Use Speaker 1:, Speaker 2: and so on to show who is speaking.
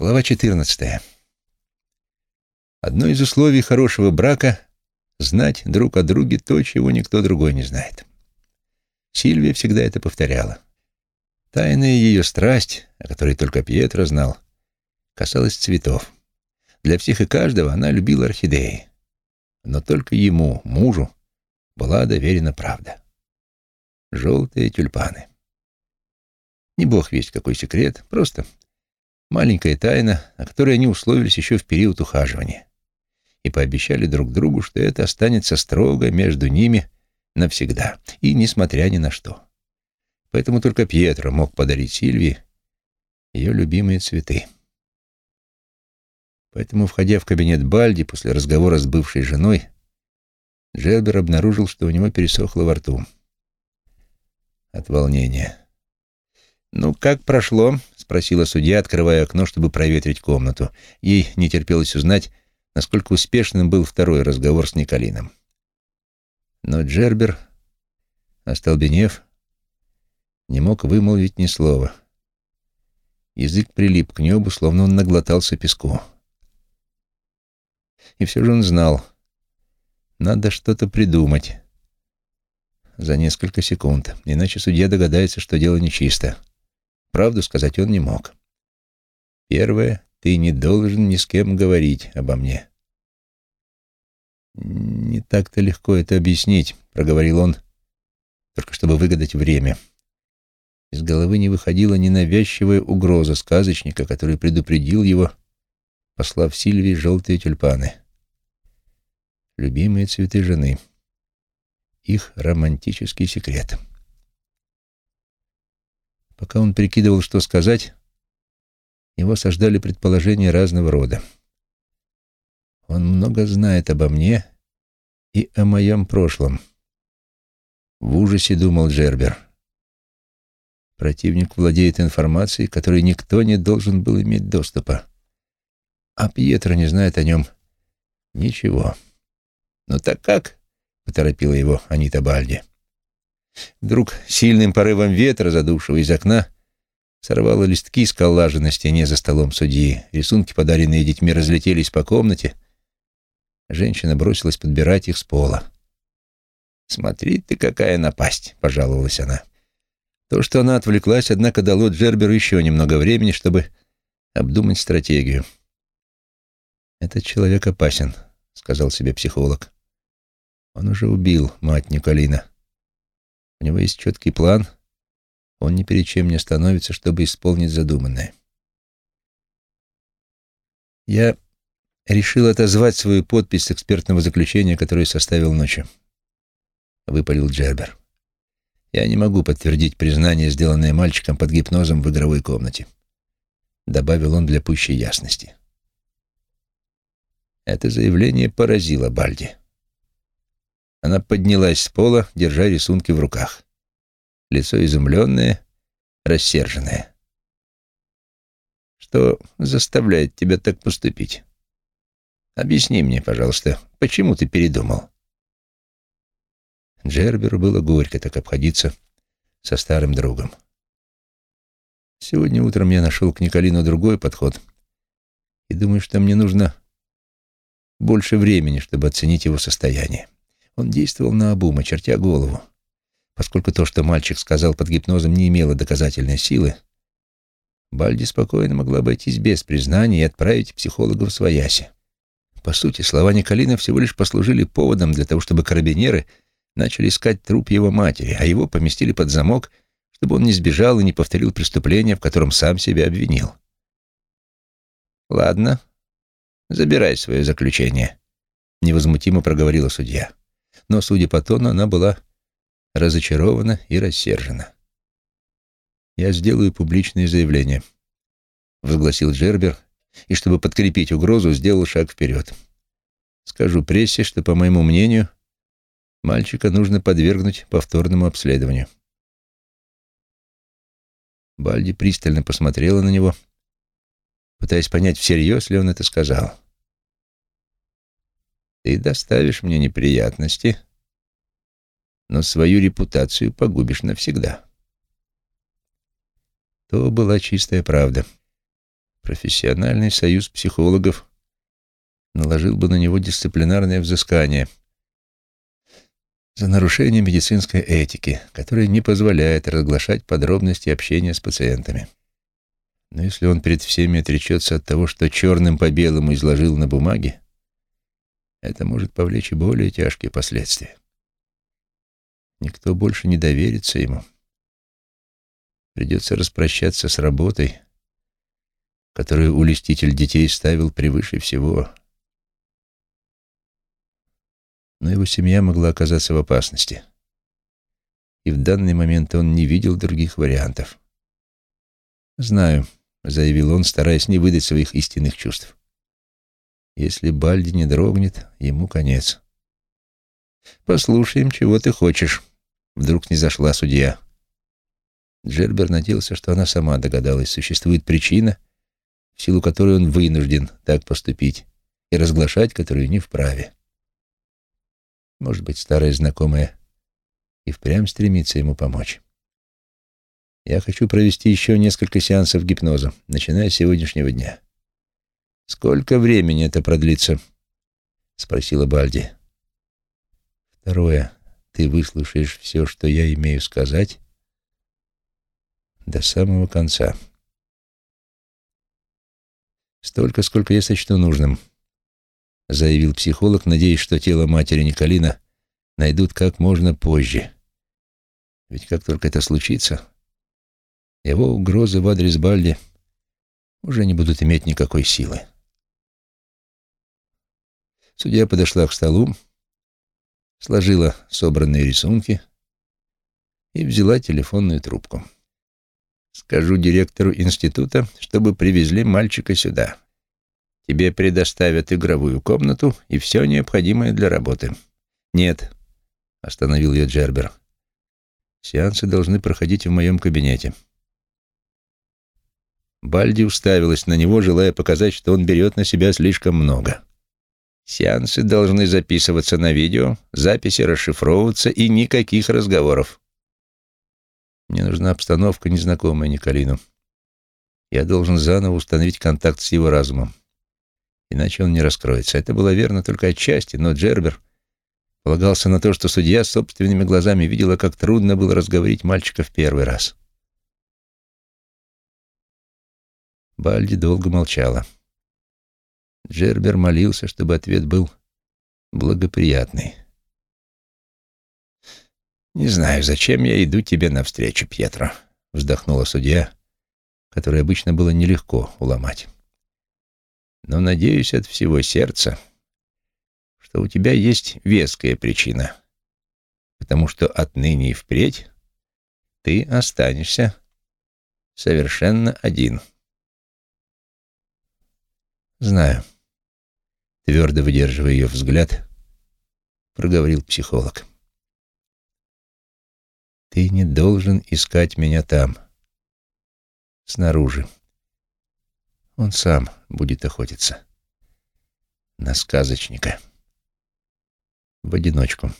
Speaker 1: Глава 14. Одно из условий хорошего брака — знать друг о друге то, чего никто другой не знает. Сильвия всегда это повторяла. Тайная ее страсть, о которой только Пьетро знал, касалась цветов. Для всех и каждого она любила орхидеи. Но только ему, мужу, была доверена правда. Желтые тюльпаны. Не бог весть какой секрет, просто Маленькая тайна, о которой они условились еще в период ухаживания. И пообещали друг другу, что это останется строго между ними навсегда, и несмотря ни на что. Поэтому только Пьетро мог подарить Сильвии ее любимые цветы. Поэтому, входя в кабинет Бальди после разговора с бывшей женой, Джербер обнаружил, что у него пересохло во рту. От волнения. «Ну, как прошло?» — спросила судья, открывая окно, чтобы проветрить комнату. Ей не терпелось узнать, насколько успешным был второй разговор с Николином. Но Джербер, остолбенев, не мог вымолвить ни слова. Язык прилип к небу, словно он наглотался песку. И все же он знал, надо что-то придумать за несколько секунд, иначе судья догадается, что дело нечисто. Правду сказать он не мог. Первое, ты не должен ни с кем говорить обо мне. Не так-то легко это объяснить, проговорил он, только чтобы выгадать время. Из головы не выходила ненавязчивая угроза сказочника, который предупредил его, послав Сильвии желтые тюльпаны. Любимые цветы жены. Их романтический секрет. Пока он прикидывал, что сказать, его осаждали предположения разного рода. Он много знает обо мне и о моем прошлом. В ужасе думал Джербер. Противник владеет информацией, которой никто не должен был иметь доступа. А Пьетро не знает о нем ничего. «Ну так как?» — поторопила его Анита Бальди. Вдруг сильным порывом ветра, задувшего из окна, сорвало листки с коллажа на стене за столом судьи. Рисунки, подаренные детьми, разлетелись по комнате. Женщина бросилась подбирать их с пола. «Смотри ты, какая напасть!» — пожаловалась она. То, что она отвлеклась, однако дало Джерберу еще немного времени, чтобы обдумать стратегию. «Этот человек опасен», — сказал себе психолог. «Он уже убил мать Николина. У него есть четкий план. Он ни перед чем не остановится, чтобы исполнить задуманное. Я решил отозвать свою подпись экспертного заключения, которое составил ночью. Выпалил Джербер. Я не могу подтвердить признание, сделанное мальчиком под гипнозом в игровой комнате. Добавил он для пущей ясности. Это заявление поразило Бальди. Она поднялась с пола, держа рисунки в руках. Лицо изумленное, рассерженное. «Что заставляет тебя так поступить? Объясни мне, пожалуйста, почему ты передумал?» Джерберу было горько так обходиться со старым другом. Сегодня утром я нашел к Николину другой подход и думаю, что мне нужно больше времени, чтобы оценить его состояние. Он действовал наобум, очертя голову. Поскольку то, что мальчик сказал под гипнозом, не имело доказательной силы, Бальди спокойно могла обойтись без признания и отправить психолога в свояси. По сути, слова Николина всего лишь послужили поводом для того, чтобы карабинеры начали искать труп его матери, а его поместили под замок, чтобы он не сбежал и не повторил преступление, в котором сам себя обвинил. «Ладно, забирай свое заключение», — невозмутимо проговорила судья но, судя по тону, она была разочарована и рассержена. «Я сделаю публичное заявление», — возгласил Джербер, и, чтобы подкрепить угрозу, сделал шаг вперед. «Скажу прессе, что, по моему мнению, мальчика нужно подвергнуть повторному обследованию». Бальди пристально посмотрела на него, пытаясь понять, всерьез ли он это сказал. Ты доставишь мне неприятности, но свою репутацию погубишь навсегда. То была чистая правда. профессиональный союз психологов наложил бы на него дисциплинарное взыскание за нарушение медицинской этики, которое не позволяет разглашать подробности общения с пациентами. Но если он перед всеми отречется от того, что черным по белому изложил на бумаге, это может повлечь и более тяжкие последствия. Никто больше не доверится ему. Придется распрощаться с работой, которую улеститель детей ставил превыше всего. Но его семья могла оказаться в опасности. И в данный момент он не видел других вариантов. «Знаю», — заявил он, стараясь не выдать своих истинных чувств. «Если Бальди не дрогнет, ему конец». «Послушаем, чего ты хочешь», — вдруг не зашла судья. Джербер надеялся, что она сама догадалась. Существует причина, в силу которой он вынужден так поступить, и разглашать которую не вправе. Может быть, старая знакомая и впрямь стремится ему помочь. Я хочу провести еще несколько сеансов гипноза, начиная с сегодняшнего дня. Сколько времени это продлится? Спросила Бальди. Второе. Ты выслушаешь все, что я имею сказать, до самого конца. Столько, сколько я сочту нужным, заявил психолог, надеясь, что тело матери Николина найдут как можно позже. Ведь как только это случится, его угрозы в адрес Бальди уже не будут иметь никакой силы. Судья подошла к столу, сложила собранные рисунки и взяла телефонную трубку. «Скажу директору института, чтобы привезли мальчика сюда. Тебе предоставят игровую комнату и все необходимое для работы». «Нет», — остановил ее Джербер. «Сеансы должны проходить в моем кабинете». Бальди уставилась на него, желая показать, что он берет на себя слишком много. Сеансы должны записываться на видео, записи расшифровываться и никаких разговоров. Мне нужна обстановка, незнакомая Николину. Я должен заново установить контакт с его разумом. Иначе он не раскроется. Это было верно только отчасти, но Джербер полагался на то, что судья собственными глазами видела, как трудно было разговорить мальчика в первый раз. Бальди долго молчала. Джербер молился, чтобы ответ был благоприятный. «Не знаю, зачем я иду тебе навстречу, Пьетро», — вздохнула судья, которой обычно было нелегко уломать. «Но надеюсь от всего сердца, что у тебя есть веская причина, потому что отныне и впредь ты останешься совершенно один». Знаю. Твердо выдерживая ее взгляд, проговорил психолог. Ты не должен искать меня там, снаружи. Он сам будет охотиться на сказочника в одиночку.